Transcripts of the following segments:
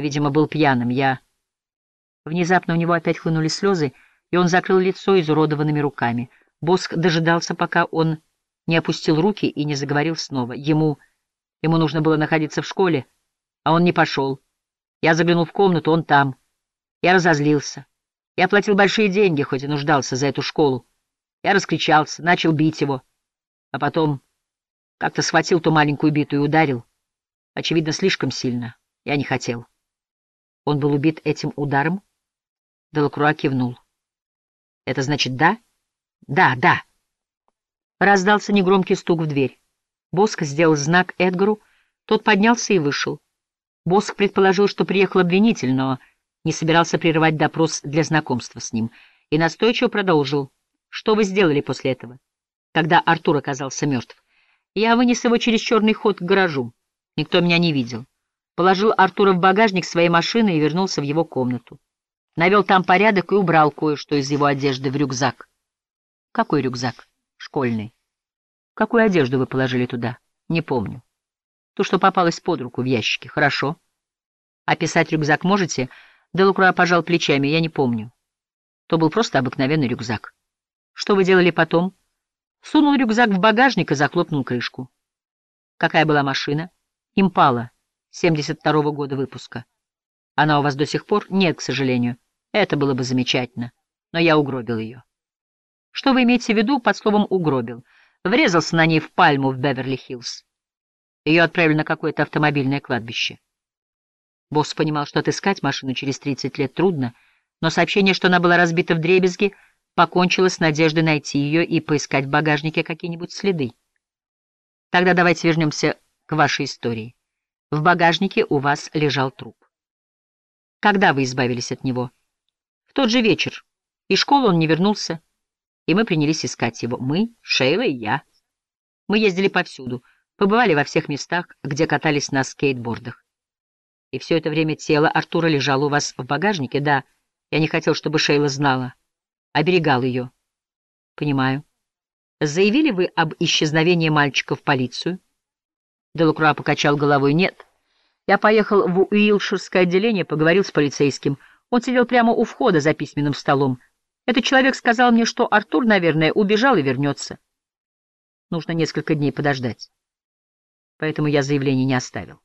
Видимо, был пьяным. Я... Внезапно у него опять хлынули слезы, и он закрыл лицо изуродованными руками. Боск дожидался, пока он не опустил руки и не заговорил снова. Ему... Ему нужно было находиться в школе, а он не пошел. Я заглянул в комнату, он там. Я разозлился. Я платил большие деньги, хоть и нуждался за эту школу. Я раскричался, начал бить его, а потом как-то схватил ту маленькую биту и ударил. Очевидно, слишком сильно. Я не хотел. Он был убит этим ударом? Делакруа кивнул. Это значит да? Да, да. Раздался негромкий стук в дверь. Боск сделал знак Эдгару, тот поднялся и вышел. Боск предположил, что приехал обвинитель, но не собирался прерывать допрос для знакомства с ним, и настойчиво продолжил. «Что вы сделали после этого?» Когда Артур оказался мертв. «Я вынес его через черный ход к гаражу. Никто меня не видел. Положил Артура в багажник своей машины и вернулся в его комнату. Навел там порядок и убрал кое-что из его одежды в рюкзак. Какой рюкзак? Школьный. Какую одежду вы положили туда? Не помню. То, что попалось под руку в ящике. Хорошо. Описать рюкзак можете? Делакруа пожал плечами. Я не помню. То был просто обыкновенный рюкзак. Что вы делали потом? Сунул рюкзак в багажник и захлопнул крышку. Какая была машина? Импала, 72-го года выпуска. Она у вас до сих пор? Нет, к сожалению. Это было бы замечательно. Но я угробил ее. Что вы имеете в виду под словом «угробил»? Врезался на ней в пальму в Беверли-Хиллз. Ее отправили на какое-то автомобильное кладбище. Босс понимал, что отыскать машину через 30 лет трудно, но сообщение, что она была разбита в дребезги, покончило с надеждой найти ее и поискать в багажнике какие-нибудь следы. Тогда давайте вернемся к вашей истории. В багажнике у вас лежал труп. Когда вы избавились от него? В тот же вечер. Из школы он не вернулся, и мы принялись искать его. Мы, Шейла и я. Мы ездили повсюду, побывали во всех местах, где катались на скейтбордах. И все это время тело Артура лежало у вас в багажнике? Да, я не хотел, чтобы Шейла знала. Оберегал ее. Понимаю. Заявили вы об исчезновении мальчика в полицию? Делакруа покачал головой. «Нет. Я поехал в Уилширское отделение, поговорил с полицейским. Он сидел прямо у входа за письменным столом. Этот человек сказал мне, что Артур, наверное, убежал и вернется. Нужно несколько дней подождать. Поэтому я заявление не оставил».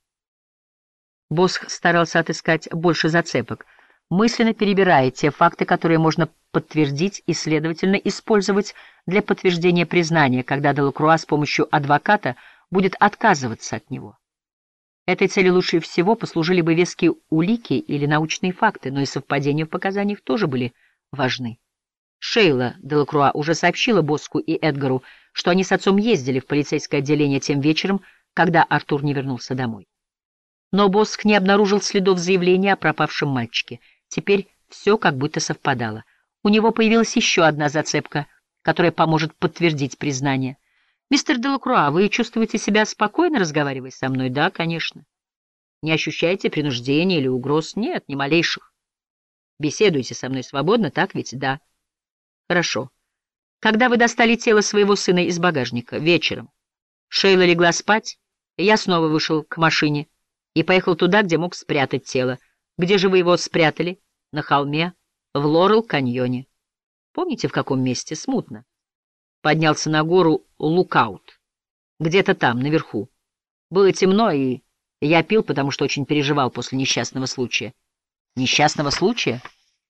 Босх старался отыскать больше зацепок, мысленно перебирая те факты, которые можно подтвердить и, следовательно, использовать для подтверждения признания, когда Делакруа с помощью адвоката – будет отказываться от него. Этой цели лучше всего послужили бы веские улики или научные факты, но и совпадения в показаниях тоже были важны. Шейла Делакруа уже сообщила Боску и Эдгару, что они с отцом ездили в полицейское отделение тем вечером, когда Артур не вернулся домой. Но Боск не обнаружил следов заявления о пропавшем мальчике. Теперь все как будто совпадало. У него появилась еще одна зацепка, которая поможет подтвердить признание — «Мистер Делакруа, вы чувствуете себя спокойно, разговаривая со мной?» «Да, конечно». «Не ощущаете принуждения или угроз?» «Нет, ни малейших». «Беседуете со мной свободно, так ведь?» «Да». «Хорошо. Когда вы достали тело своего сына из багажника?» «Вечером». Шейла легла спать, и я снова вышел к машине и поехал туда, где мог спрятать тело. Где же вы его спрятали? На холме, в Лорел-каньоне. Помните, в каком месте? Смутно поднялся на гору Лукаут. Где-то там, наверху. Было темно, и я пил, потому что очень переживал после несчастного случая. Несчастного случая?